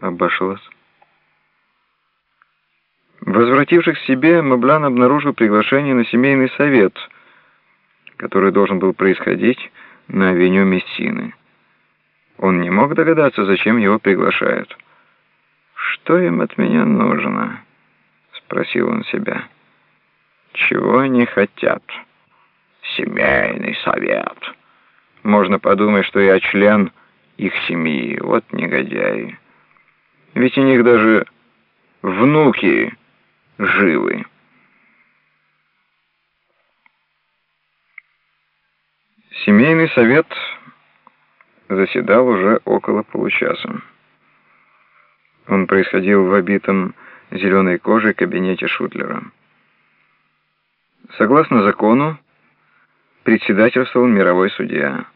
обошлось. Возвратившись к себе, Маблан обнаружил приглашение на семейный совет, который должен был происходить на авеню Мессины. Он не мог догадаться, зачем его приглашают. «Что им от меня нужно?» — спросил он себя. «Чего они хотят?» «Семейный совет. Можно подумать, что я член их семьи. Вот негодяи. Ведь у них даже внуки живы». Семейный совет заседал уже около получаса. Он происходил в обитом зеленой кожей кабинете Шутлера. Согласно закону, председательствовал мировой судья.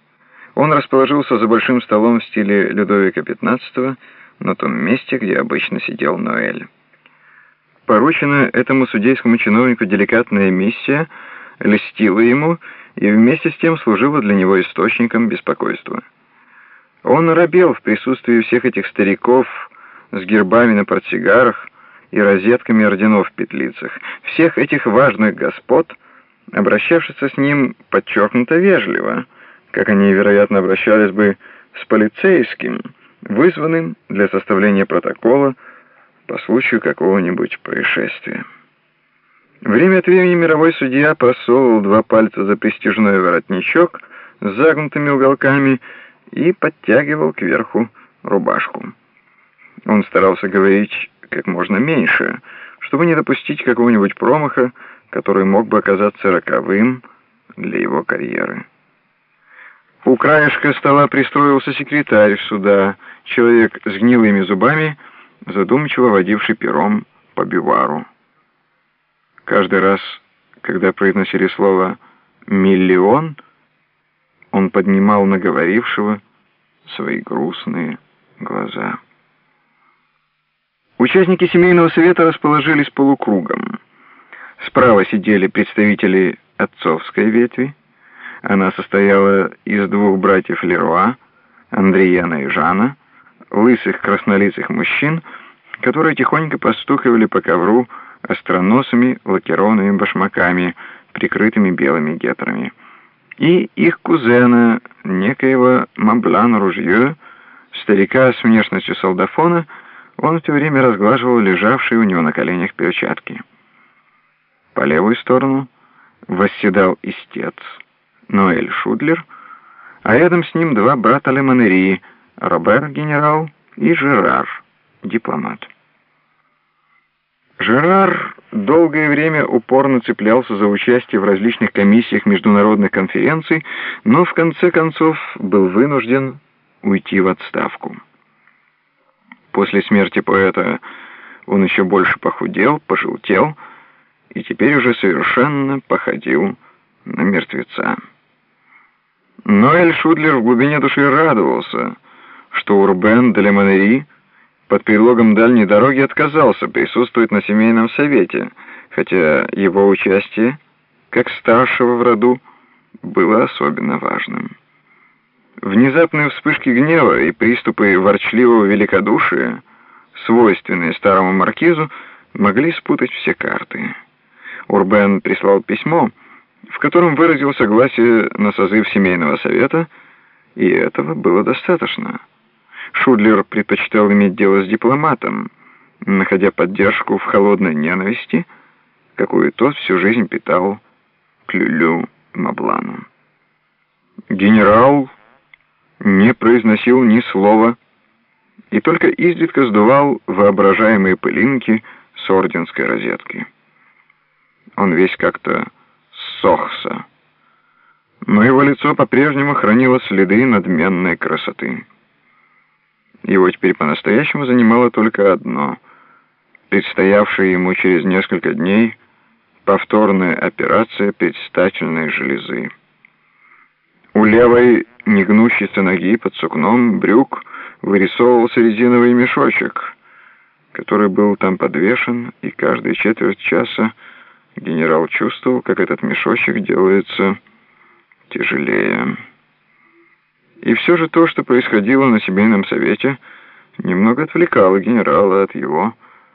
Он расположился за большим столом в стиле Людовика XV на том месте, где обычно сидел Ноэль. Порученная этому судейскому чиновнику деликатная миссия льстила ему и вместе с тем служила для него источником беспокойства. Он робел в присутствии всех этих стариков с гербами на портсигарах и розетками орденов в петлицах, всех этих важных господ, обращавшихся с ним подчеркнуто вежливо, как они, вероятно, обращались бы с полицейским, вызванным для составления протокола по случаю какого-нибудь происшествия. Время от времени мировой судья просовывал два пальца за престижной воротничок с загнутыми уголками и подтягивал кверху рубашку. Он старался говорить как можно меньше, чтобы не допустить какого-нибудь промаха, который мог бы оказаться роковым для его карьеры. У краешка стола пристроился секретарь суда, человек с гнилыми зубами, задумчиво водивший пером по бивару. Каждый раз, когда произносили слово «миллион», он поднимал на говорившего свои грустные глаза. Участники семейного совета расположились полукругом. Справа сидели представители отцовской ветви. Она состояла из двух братьев Леруа, Андреяна и Жана, лысых краснолицых мужчин, которые тихонько постукивали по ковру остроносыми лакированными башмаками, прикрытыми белыми гетрами и их кузена, некоего Мамблан Ружье, старика с внешностью солдафона, он в то время разглаживал лежавшие у него на коленях перчатки. По левую сторону восседал истец Ноэль Шудлер, а рядом с ним два брата Лемонери, Робер, генерал, и Жерар, дипломат. Жерар долгое время упорно цеплялся за участие в различных комиссиях международных конференций, но в конце концов был вынужден уйти в отставку. После смерти поэта он еще больше похудел, пожелтел и теперь уже совершенно походил на мертвеца. Ноэль Шудлер в глубине души радовался, что Урбен де Лемонери под предлогом дальней дороги отказался присутствовать на семейном совете, хотя его участие, как старшего в роду, было особенно важным. Внезапные вспышки гнева и приступы ворчливого великодушия, свойственные старому маркизу, могли спутать все карты. Урбен прислал письмо, в котором выразил согласие на созыв семейного совета, и этого было достаточно. Шудлер предпочитал иметь дело с дипломатом, находя поддержку в холодной ненависти, какую тот всю жизнь питал к Люлю Маблану. Генерал не произносил ни слова и только изредка сдувал воображаемые пылинки с орденской розетки. Он весь как-то сохся, но его лицо по-прежнему хранило следы надменной красоты. Его теперь по-настоящему занимало только одно — предстоявшая ему через несколько дней повторная операция предстательной железы. У левой негнущейся ноги под сукном брюк вырисовывался резиновый мешочек, который был там подвешен, и каждые четверть часа генерал чувствовал, как этот мешочек делается тяжелее. И все же то, что происходило на семейном совете, немного отвлекало генерала от его